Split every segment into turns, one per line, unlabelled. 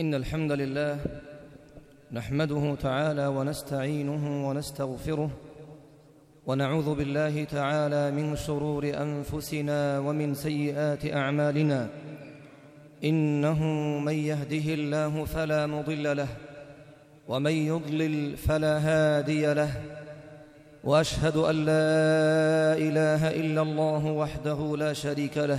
إن الحمد لله نحمده تعالى ونستعينه ونستغفره ونعوذ بالله تعالى من شرور أنفسنا ومن سيئات أعمالنا إنه من يهده الله فلا مضل له ومن يضلل فلا هادي له وأشهد أن لا إله إلا الله وحده لا شريك له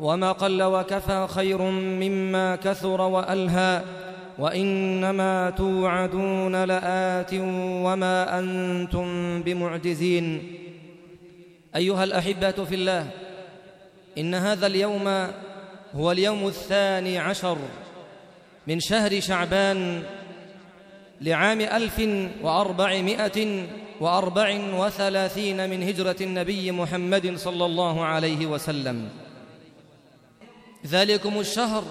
وما قل وكفى خير مما كثر وألهى وإنما توعدون لآت وما أنتم بمعجزين أيها الأحبة في الله إن هذا اليوم هو اليوم الثاني عشر من شهر شعبان لعام ألف وأربعمائة وأربع وثلاثين من هجرة النبي محمد صلى الله عليه وسلم ذلكم الشهر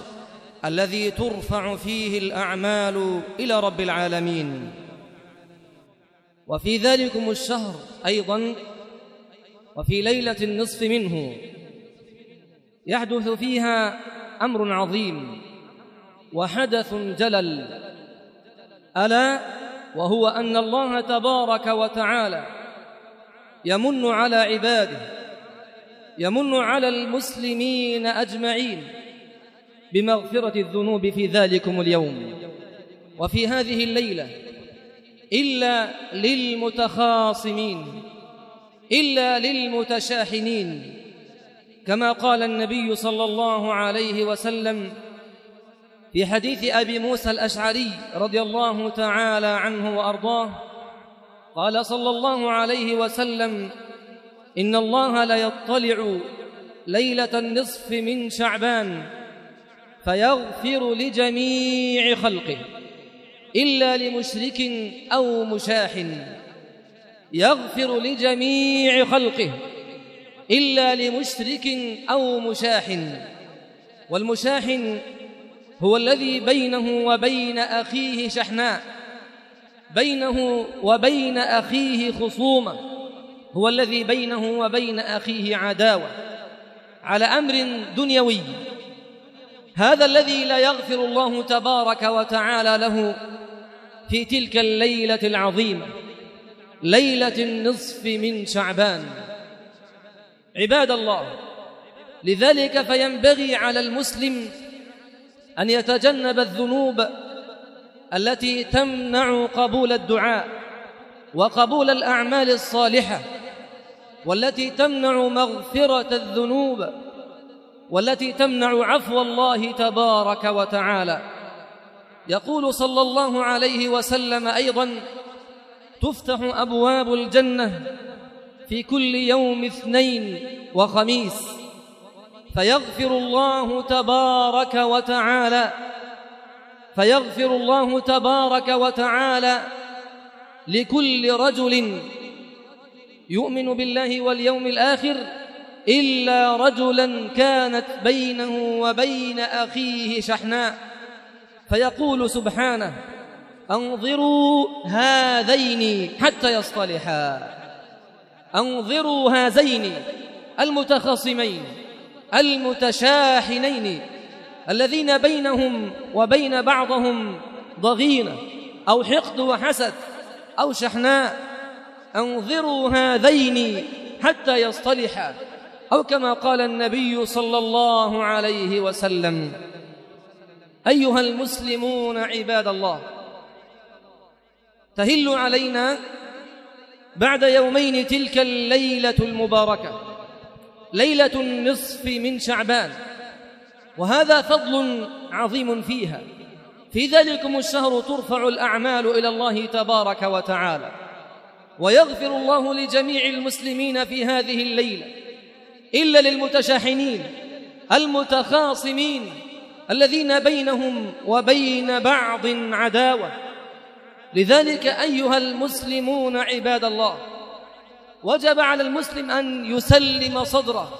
الذي ترفع فيه الأعمال إلى رب العالمين وفي ذلكم الشهر أيضا وفي ليلة النصف منه يحدث فيها أمر عظيم وحدث جلل ألا وهو أن الله تبارك وتعالى يمن على عباده يمن على المسلمين أجمعين بمغفرة الذنوب في ذلكم اليوم وفي هذه الليلة إلا للمتخاصمين إلا للمتشاحنين كما قال النبي صلى الله عليه وسلم في حديث أبي موسى الأشعري رضي الله تعالى عنه وأرضاه قال صلى الله عليه وسلم إن الله ليطلع ليلة النصف من شعبان فيغفر لجميع خلقه إلا لمشرك أو مشاحن يغفر لجميع خلقه إلا لمشرك أو مشاحن والمشاحن هو الذي بينه وبين أخيه شحناء بينه وبين أخيه خصومه هو الذي بينه وبين اخيه عداوه على امر دنيوي هذا الذي لا يغفر الله تبارك وتعالى له في تلك الليله العظيمه ليله النصف من شعبان عباد الله لذلك فينبغي على المسلم ان يتجنب الذنوب التي تمنع قبول الدعاء وقبول الاعمال الصالحه والتي تمنع مغفرة الذنوب والتي تمنع عفو الله تبارك وتعالى يقول صلى الله عليه وسلم أيضا تفتح أبواب الجنة في كل يوم اثنين وخميس فيغفر الله تبارك وتعالى فيغفر الله تبارك وتعالى لكل رجل يؤمن بالله واليوم الآخر إلا رجلا كانت بينه وبين أخيه شحناء فيقول سبحانه أنظروا هذين حتى يصطلحا أنظروا هذين المتخاصمين المتشاحنين الذين بينهم وبين بعضهم ضغينة أو حقد وحسد أو شحناء أنظروا هذين حتى يصطلحا أو كما قال النبي صلى الله عليه وسلم أيها المسلمون عباد الله تهل علينا بعد يومين تلك الليلة المباركة ليلة النصف من شعبان وهذا فضل عظيم فيها في ذلكم الشهر ترفع الأعمال إلى الله تبارك وتعالى ويغفر الله لجميع المسلمين في هذه الليلة إلا للمتشاحنين المتخاصمين الذين بينهم وبين بعض عداوة لذلك أيها المسلمون عباد الله وجب على المسلم أن يسلم صدره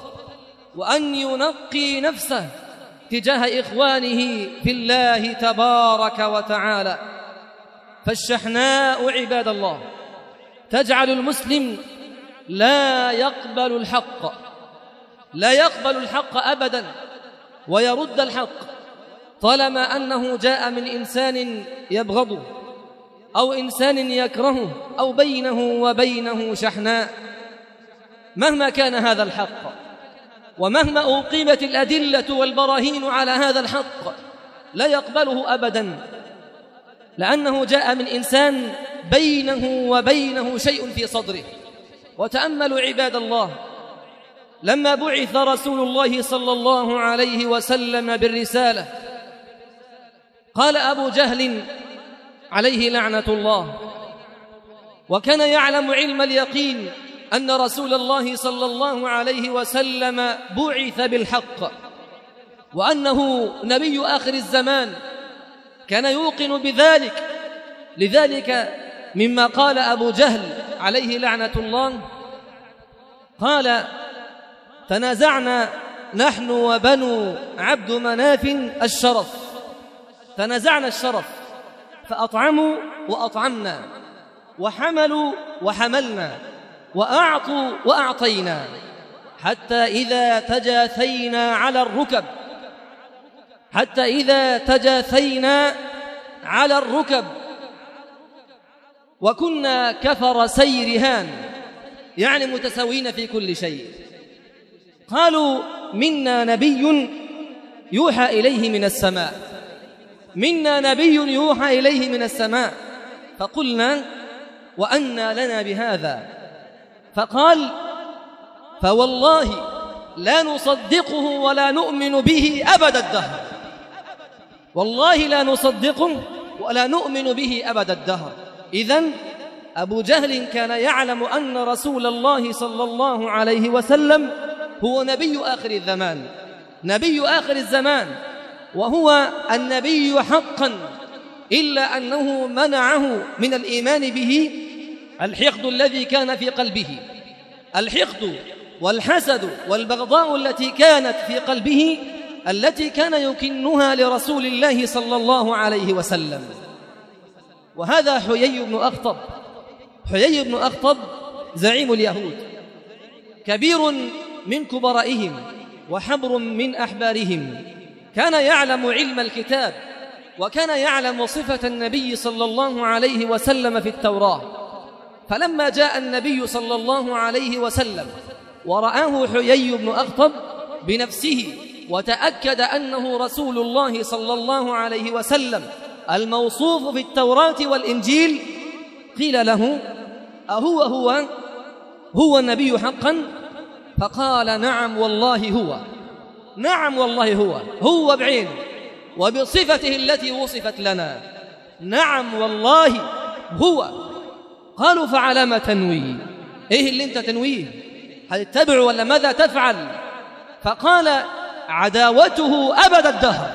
وأن ينقي نفسه تجاه إخوانه في الله تبارك وتعالى فالشحناء عباد الله تجعل المسلم لا يقبل الحق لا يقبل الحق أبدا ويرد الحق طالما أنه جاء من إنسان يبغضه أو إنسان يكرهه أو بينه وبينه شحناء مهما كان هذا الحق ومهما أقيمت الأدلة والبراهين على هذا الحق لا يقبله أبداً لأنه جاء من إنسان بينه وبينه شيء في صدره وتأملوا عباد الله لما بعث رسول الله صلى الله عليه وسلم بالرسالة قال أبو جهل عليه لعنة الله وكان يعلم علم اليقين أن رسول الله صلى الله عليه وسلم بعث بالحق وأنه نبي آخر الزمان كان يوقن بذلك لذلك مما قال أبو جهل عليه لعنة الله قال تنازعنا نحن وبنو عبد مناف الشرف تنازعنا الشرف فأطعموا وأطعمنا وحملوا وحملنا وأعطوا وأعطينا حتى إذا تجاثينا على الركب حتى إذا تجاثينا على الركب وكنا كفر سيرهان يعني متساوين في كل شيء قالوا منا نبي يوحى إليه من السماء منا نبي يوحى إليه من السماء فقلنا وأنى لنا بهذا فقال فوالله لا نصدقه ولا نؤمن به أبد الدهر والله لا نصدقه ولا نؤمن به أبد الدهر إذا أبو جهل كان يعلم أن رسول الله صلى الله عليه وسلم هو نبي آخر الزمان نبي آخر الزمان وهو النبي حقا إلا أنه منعه من الإيمان به الحقد الذي كان في قلبه الحقد والحسد والبغضاء التي كانت في قلبه التي كان يكنها لرسول الله صلى الله عليه وسلم وهذا حيي بن أخطب حيي بن أخطب زعيم اليهود كبير من كبرائهم وحبر من أحبارهم كان يعلم علم الكتاب وكان يعلم صفة النبي صلى الله عليه وسلم في التوراة فلما جاء النبي صلى الله عليه وسلم ورآه حيي بن أخطب بنفسه وتأكد أنه رسول الله صلى الله عليه وسلم الموصوف في التوراة والإنجيل قيل له أهو هو هو النبي حقا فقال نعم والله هو نعم والله هو هو بعينه وبصفته التي وصفت لنا نعم والله هو قالوا فعلى ما تنويه ايه اللي انت تنويه تتبع ولا ماذا تفعل فقال عداوته أبد الدهر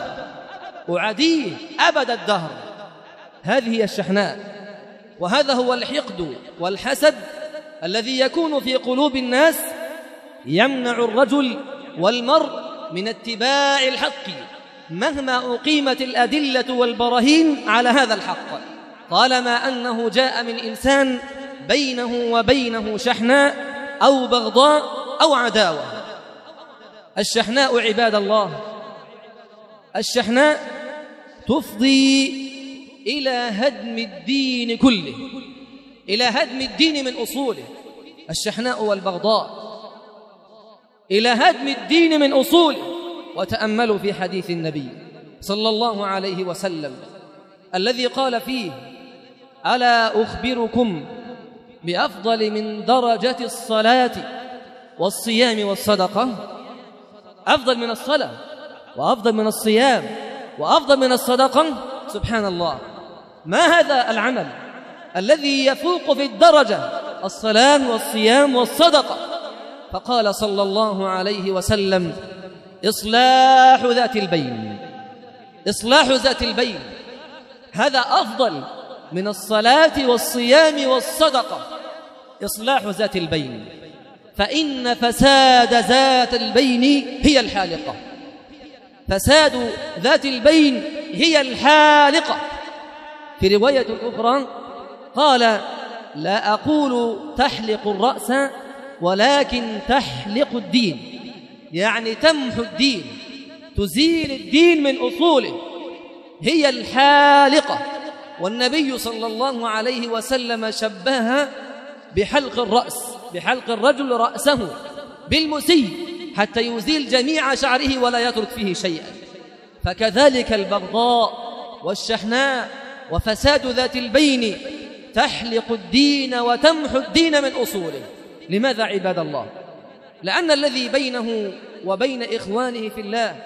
أعاديه أبد الدهر هذه هي الشحناء وهذا هو الحقد والحسد الذي يكون في قلوب الناس يمنع الرجل والمرء من اتباع الحق مهما أقيمت الأدلة والبراهين على هذا الحق طالما أنه جاء من إنسان بينه وبينه شحناء أو بغضاء أو عداوة الشحناء عباد الله الشحناء تفضي إلى هدم الدين كله إلى هدم الدين من أصوله الشحناء والبغضاء إلى هدم الدين من أصوله وتأملوا في حديث النبي صلى الله عليه وسلم الذي قال فيه ألا أخبركم بأفضل من درجة الصلاة والصيام والصدقة أفضل من الصلاة وأفضل من الصيام وأفضل من الصدقة سبحان الله ما هذا العمل الذي يفوق في الدرجة الصلاة والصيام والصدقة فقال صلى الله عليه وسلم إصلاح ذات البين إصلاح ذات البين هذا أفضل من الصلاة والصيام والصدقة إصلاح ذات البين فإن فساد ذات البين هي الحالقة فساد ذات البين هي الحالقة في رواية أخرى قال لا أقول تحلق الرأس ولكن تحلق الدين يعني تمحو الدين تزيل الدين من أصوله هي الحالقة والنبي صلى الله عليه وسلم شبهها بحلق الرأس بحلق الرجل رأسه بالمسي حتى يزيل جميع شعره ولا يترك فيه شيئا فكذلك البغضاء والشحناء وفساد ذات البين تحلق الدين وتمحو الدين من أصوله لماذا عباد الله لأن الذي بينه وبين إخوانه في الله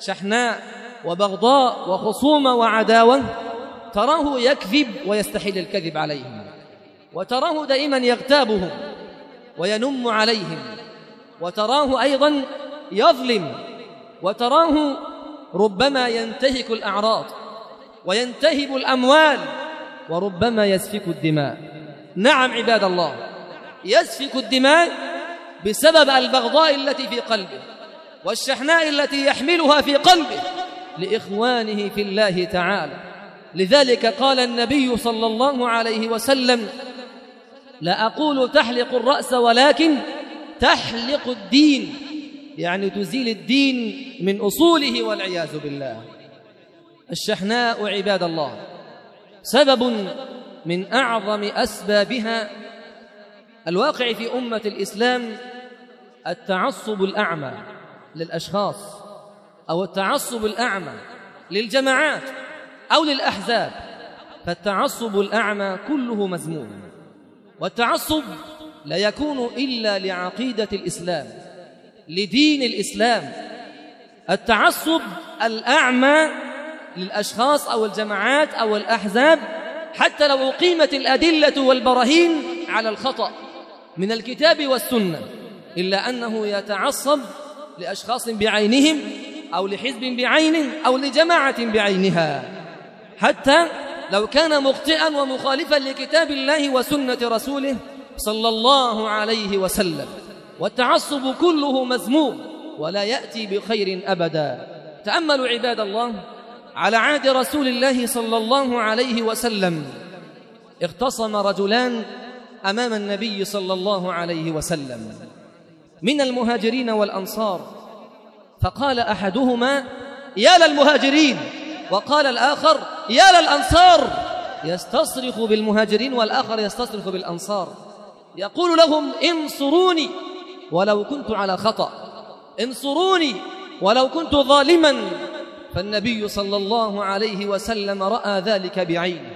شحناء وبغضاء وخصومة وعداوة تراه يكذب ويستحيل الكذب عليهم وتراه دائما يغتابهم وينم عليهم وتراه ايضا يظلم وتراه ربما ينتهك الاعراض وينتهب الاموال وربما يسفك الدماء نعم عباد الله يسفك الدماء بسبب البغضاء التي في قلبه والشحناء التي يحملها في قلبه لاخوانه في الله تعالى لذلك قال النبي صلى الله عليه وسلم لا أقول تحلق الرأس ولكن تحلق الدين يعني تزيل الدين من أصوله والعياذ بالله الشحناء عباد الله سبب من أعظم أسبابها الواقع في أمة الإسلام التعصب الأعمى للأشخاص أو التعصب الأعمى للجماعات أو للأحزاب فالتعصب الأعمى كله مذموم والتعصب لا يكون إلا لعقيدة الإسلام لدين الإسلام التعصب الأعمى للأشخاص أو الجماعات أو الأحزاب حتى لو أقيمت الأدلة والبراهين على الخطأ من الكتاب والسنة إلا أنه يتعصب لأشخاص بعينهم أو لحزب بعينه أو لجماعة بعينها حتى لو كان مخطئا ومخالفا لكتاب الله وسنة رسوله صلى الله عليه وسلم والتعصب كله مذموم ولا يأتي بخير أبدا تأملوا عباد الله على عهد رسول الله صلى الله عليه وسلم اختصم رجلان أمام النبي صلى الله عليه وسلم من المهاجرين والأنصار فقال أحدهما يا للمهاجرين وقال الآخر يا للأنصار يستصرخ بالمهاجرين والآخر يستصرخ بالأنصار يقول لهم انصروني ولو كنت على خطأ انصروني ولو كنت ظالما فالنبي صلى الله عليه وسلم رأى ذلك بعينه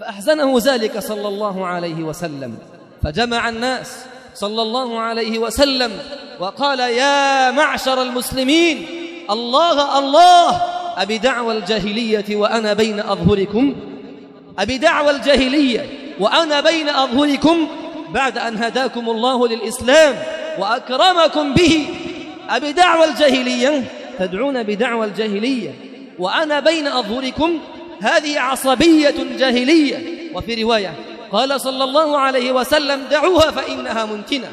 فأحزنه ذلك صلى الله عليه وسلم فجمع الناس صلى الله عليه وسلم وقال يا معشر المسلمين الله الله أبدعوى الجاهلية وأنا بين أظهركم أبدعوى الجاهلية وأنا بين أظهركم بعد أن هداكم الله للإسلام وأكرمكم به أبدعوى الجاهلية تدعون بدعوى الجاهلية وأنا بين أظهركم هذه عصبية جاهلية وفي رواية قال صلى الله عليه وسلم دعوها فإنها منتنة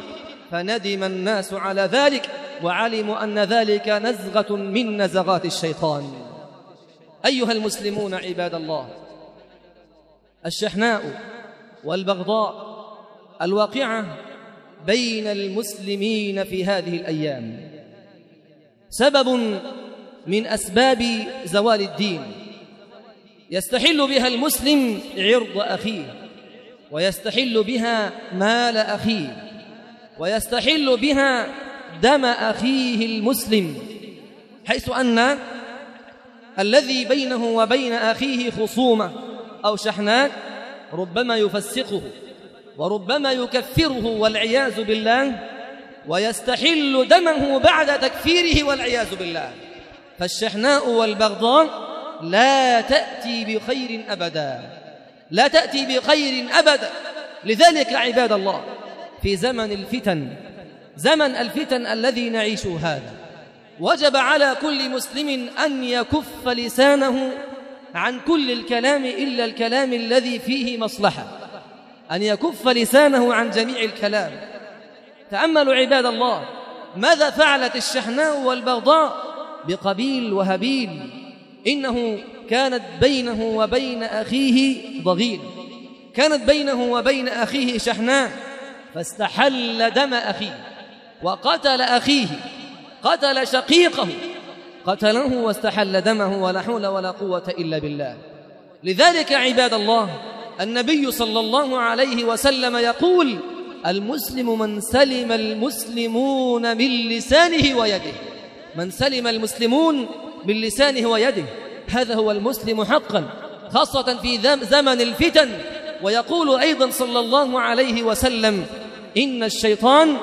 فندم الناس على ذلك وعلموا أن ذلك نزغة من نزغات الشيطان أيها المسلمون عباد الله الشحناء والبغضاء الواقعة بين المسلمين في هذه الأيام سبب من أسباب زوال الدين يستحل بها المسلم عرض أخيه ويستحل بها مال أخيه ويستحل بها دم أخيه المسلم حيث أن الذي بينه وبين أخيه خصومة أو شحناء ربما يفسقه وربما يكفره والعياذ بالله ويستحل دمه بعد تكفيره والعياذ بالله فالشحناء والبغضاء لا تأتي بخير أبدا لا تأتي بخير أبدا لذلك عباد الله في زمن الفتن زمن الفتن الذي نعيشه هذا وجب على كل مسلم أن يكف لسانه عن كل الكلام إلا الكلام الذي فيه مصلحة أن يكف لسانه عن جميع الكلام تأملوا عباد الله ماذا فعلت الشحناء والبغضاء بقبيل وهبيل إنه كانت بينه وبين أخيه ضغيل كانت بينه وبين أخيه شحناء فاستحل دم أخيه وقتل أخيه قتل شقيقه قتله واستحل دمه ولا حول ولا قوة إلا بالله لذلك عباد الله النبي صلى الله عليه وسلم يقول المسلم من سلم المسلمون من لسانه ويده من سلم المسلمون من لسانه ويده هذا هو المسلم حقا خاصة في زمن الفتن ويقول أيضا صلى الله عليه وسلم إن الشيطان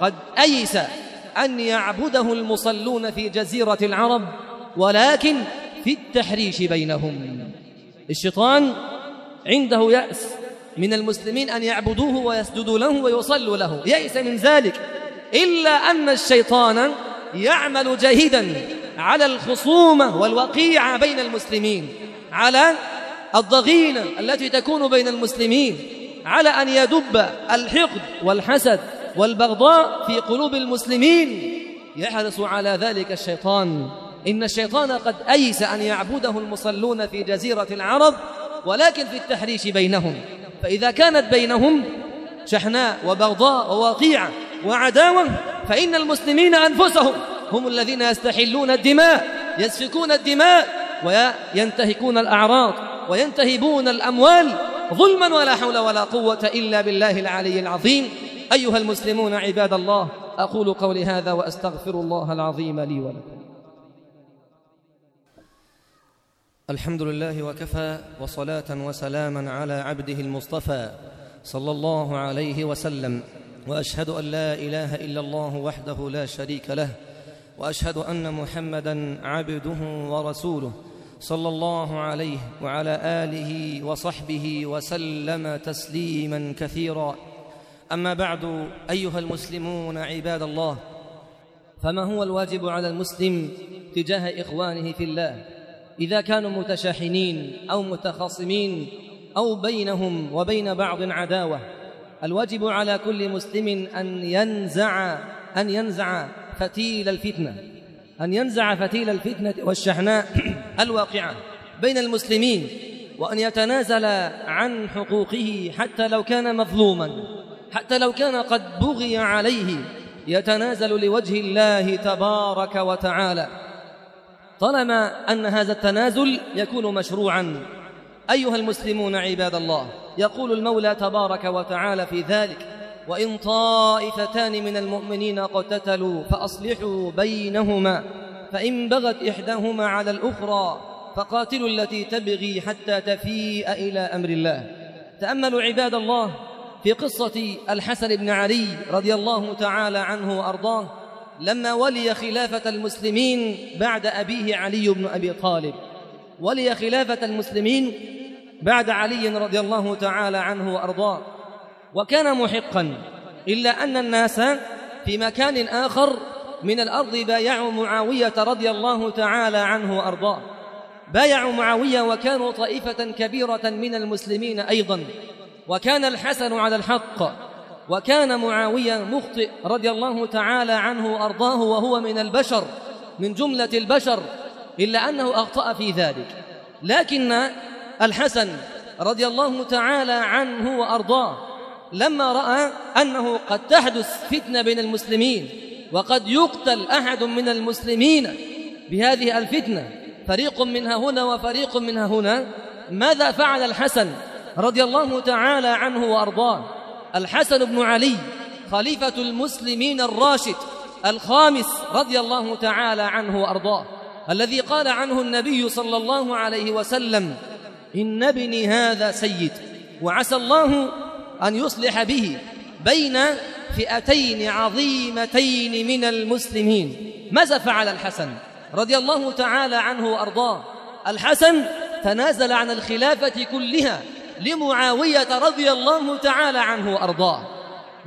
قد أيس أن يعبده المصلون في جزيرة العرب ولكن في التحريش بينهم الشيطان عنده يأس من المسلمين أن يعبدوه ويسجدوا له ويصلوا له يئس من ذلك إلا أن الشيطان يعمل جاهدا على الخصومة والوقيعة بين المسلمين على الضغينة التي تكون بين المسلمين على أن يدب الحقد والحسد والبغضاء في قلوب المسلمين يحرص على ذلك الشيطان إن الشيطان قد أيس أن يعبده المصلون في جزيرة العرب ولكن في التحريش بينهم فإذا كانت بينهم شحناء وبغضاء ووقيعة وعداوة فإن المسلمين أنفسهم هم الذين يستحلون الدماء يسفكون الدماء وينتهكون الأعراض وينتهبون الأموال ظلما ولا حول ولا قوة إلا بالله العلي العظيم أيها المسلمون عباد الله أقول قولي هذا وأستغفر الله العظيم لي ولكم الحمد لله وكفى وصلاة وسلاما على عبده المصطفى صلى الله عليه وسلم وأشهد أن لا إله إلا الله وحده لا شريك له وأشهد أن محمدا عبده ورسوله صلى الله عليه وعلى آله وصحبه وسلم تسليما كثيرا أما بعد أيها المسلمون عباد الله فما هو الواجب على المسلم تجاه إخوانه في الله إذا كانوا متشاحنين أو متخاصمين أو بينهم وبين بعض عداوة الواجب على كل مسلم أن ينزع أن ينزع فتيل الفتنة أن ينزع فتيل الفتنة والشحناء الواقعة بين المسلمين وأن يتنازل عن حقوقه حتى لو كان مظلوما حتى لو كان قد بغي عليه يتنازل لوجه الله تبارك وتعالى طالما أن هذا التنازل يكون مشروعا أيها المسلمون عباد الله يقول المولى تبارك وتعالى في ذلك وإن طائفتان من المؤمنين اقتتلوا فأصلحوا بينهما فإن بغت إحداهما على الأخرى فقاتلوا التي تبغي حتى تفيء إلى أمر الله تأملوا عباد الله في قصة الحسن بن علي رضي الله تعالى عنه وأرضاه لما ولي خلافة المسلمين بعد أبيه علي بن أبي طالب ولي خلافة المسلمين بعد علي رضي الله تعالى عنه وأرضاه وكان محقا إلا أن الناس في مكان آخر من الأرض بايعوا معاوية رضي الله تعالى عنه وأرضاه بايعوا معاوية وكانوا طائفة كبيرة من المسلمين أيضا وكان الحسن على الحق وكان معاوية مخطئ رضي الله تعالى عنه أرضاه وهو من البشر من جملة البشر إلا أنه أخطأ في ذلك لكن الحسن رضي الله تعالى عنه وأرضاه لما رأى أنه قد تحدث فتنة بين المسلمين وقد يقتل أحد من المسلمين بهذه الفتنة فريق منها هنا وفريق منها هنا ماذا فعل الحسن رضي الله تعالى عنه وارضاه الحسن بن علي خليفه المسلمين الراشد الخامس رضي الله تعالى عنه وارضاه الذي قال عنه النبي صلى الله عليه وسلم ان ابني هذا سيد وعسى الله ان يصلح به بين فئتين عظيمتين من المسلمين ماذا فعل الحسن رضي الله تعالى عنه وارضاه الحسن تنازل عن الخلافه كلها لمعاوية رضي الله تعالى عنه وأرضاه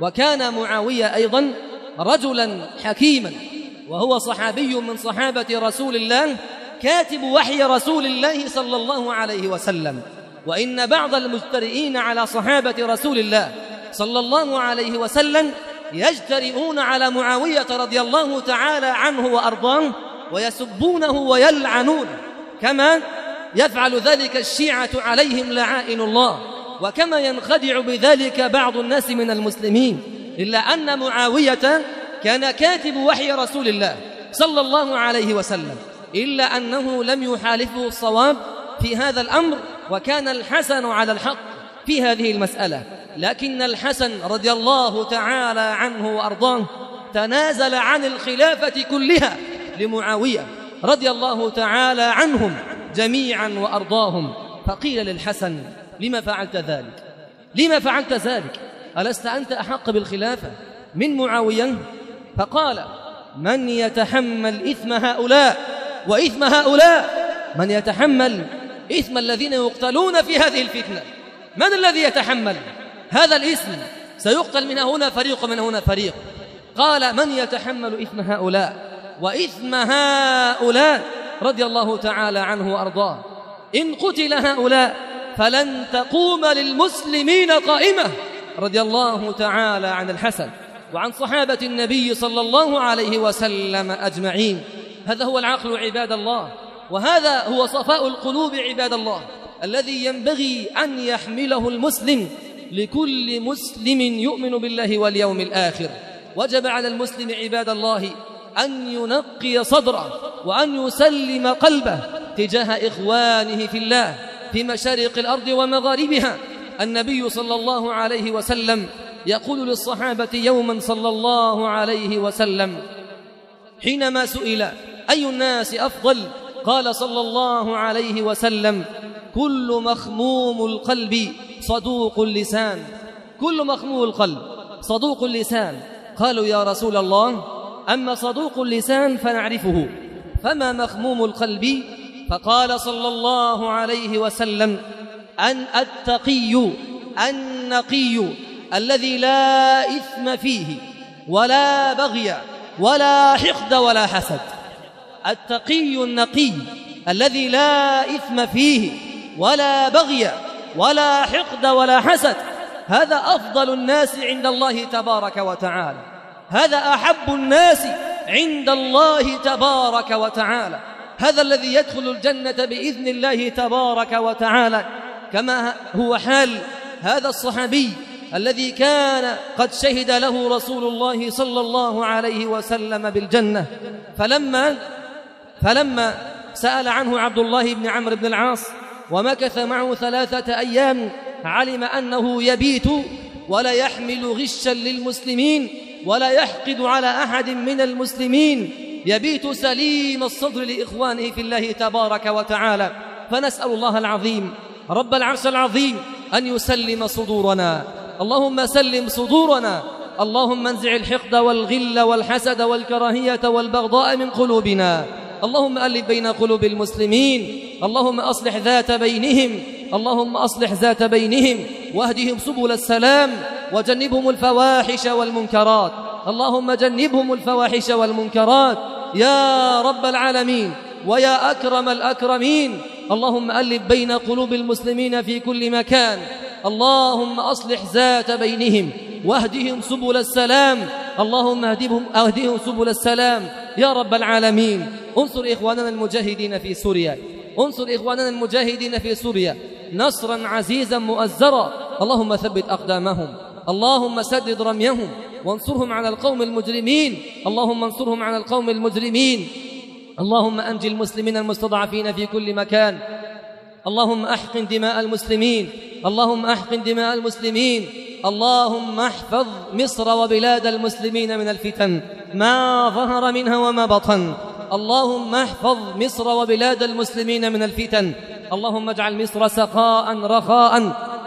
وكان معاوية أيضا رجلا حكيما وهو صحابي من صحابة رسول الله كاتب وحي رسول الله صلى الله عليه وسلم وإن بعض المجترئين على صحابة رسول الله صلى الله عليه وسلم يجترئون على معاوية رضي الله تعالى عنه وأرضاه ويسبونه ويلعنون كما يفعل ذلك الشيعة عليهم لعائن الله وكما ينخدع بذلك بعض الناس من المسلمين إلا أن معاوية كان كاتب وحي رسول الله صلى الله عليه وسلم إلا أنه لم يحالفه الصواب في هذا الأمر وكان الحسن على الحق في هذه المسألة لكن الحسن رضي الله تعالى عنه وأرضاه تنازل عن الخلافة كلها لمعاوية رضي الله تعالى عنهم جميعا وأرضاهم فقيل للحسن لما فعلت ذلك لما فعلت ذلك ألست أنت أحق بالخلافة من معاوية فقال من يتحمل إثم هؤلاء وإثم هؤلاء من يتحمل إثم الذين يقتلون في هذه الفتنة من الذي يتحمل هذا الإثم سيقتل من هنا فريق ومن هنا فريق قال من يتحمل إثم هؤلاء وإثم هؤلاء رضي الله تعالى عنه وأرضاه إن قتل هؤلاء فلن تقوم للمسلمين قائمة رضي الله تعالى عن الحسن وعن صحابة النبي صلى الله عليه وسلم أجمعين هذا هو العقل عباد الله وهذا هو صفاء القلوب عباد الله الذي ينبغي أن يحمله المسلم لكل مسلم يؤمن بالله واليوم الآخر وجب على المسلم عباد الله أن ينقي صدره وأن يسلم قلبه تجاه إخوانه في الله في مشارق الأرض ومغاربها النبي صلى الله عليه وسلم يقول للصحابة يوما صلى الله عليه وسلم حينما سئل أي الناس أفضل قال صلى الله عليه وسلم كل مخموم القلب صدوق اللسان كل مخموم القلب صدوق اللسان قالوا يا رسول الله أما صدوق اللسان فنعرفه فما مخموم القلب فقال صلى الله عليه وسلم أن التقي النقي الذي لا إثم فيه ولا بغي ولا حقد ولا حسد التقي النقي الذي لا إثم فيه ولا بغي ولا حقد ولا حسد هذا أفضل الناس عند الله تبارك وتعالى هذا أحب الناس عند الله تبارك وتعالى هذا الذي يدخل الجنة بإذن الله تبارك وتعالى كما هو حال هذا الصحابي الذي كان قد شهد له رسول الله صلى الله عليه وسلم بالجنة فلما فلما سأل عنه عبد الله بن عمرو بن العاص ومكث معه ثلاثة أيام علم أنه يبيت ولا يحمل غشا للمسلمين ولا يحقد على أحد من المسلمين يبيت سليم الصدر لإخوانه في الله تبارك وتعالى فنسأل الله العظيم رب العرش العظيم أن يسلم صدورنا اللهم سلم صدورنا اللهم انزع الحقد والغل والحسد والكراهية والبغضاء من قلوبنا اللهم ألف بين قلوب المسلمين اللهم أصلح ذات بينهم اللهم أصلح ذات بينهم واهدهم سبل السلام وجنبهم الفواحش والمنكرات اللهم جنبهم الفواحش والمنكرات يا رب العالمين ويا أكرم الأكرمين اللهم ألف بين قلوب المسلمين في كل مكان اللهم أصلح ذات بينهم واهدهم سبل السلام اللهم اهدهم اهدهم سبل السلام يا رب العالمين انصر إخواننا المجاهدين في سوريا انصر إخواننا المجاهدين في سوريا نصرا عزيزا مؤزرا اللهم ثبت أقدامهم اللهم سدد رميهم وانصرهم على القوم المجرمين اللهم انصرهم على القوم المجرمين اللهم أنجي المسلمين المستضعفين في كل مكان اللهم أحقن دماء المسلمين اللهم أحقن دماء المسلمين اللهم احفظ مصر وبلاد المسلمين من الفتن ما ظهر منها وما بطن اللهم احفظ مصر وبلاد المسلمين من الفتن اللهم اجعل مصر سخاء رخاء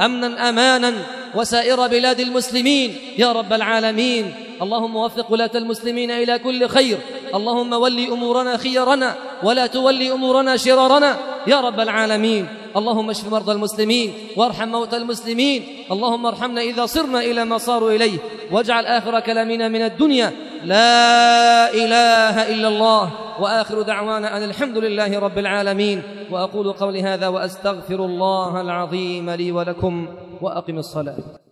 أمنا أمانا وسائر بلاد المسلمين يا رب العالمين اللهم وفق ولاة المسلمين إلى كل خير اللهم ولي أمورنا خيرنا ولا تولي أمورنا شرارنا يا رب العالمين اللهم اشف مرضى المسلمين وارحم موتى المسلمين اللهم ارحمنا إذا صرنا إلى ما صاروا إليه واجعل آخر كلامنا من الدنيا لا إله إلا الله وآخر دعوانا أن الحمد لله رب العالمين وأقول قولي هذا وأستغفر الله العظيم لي ولكم وأقم الصلاة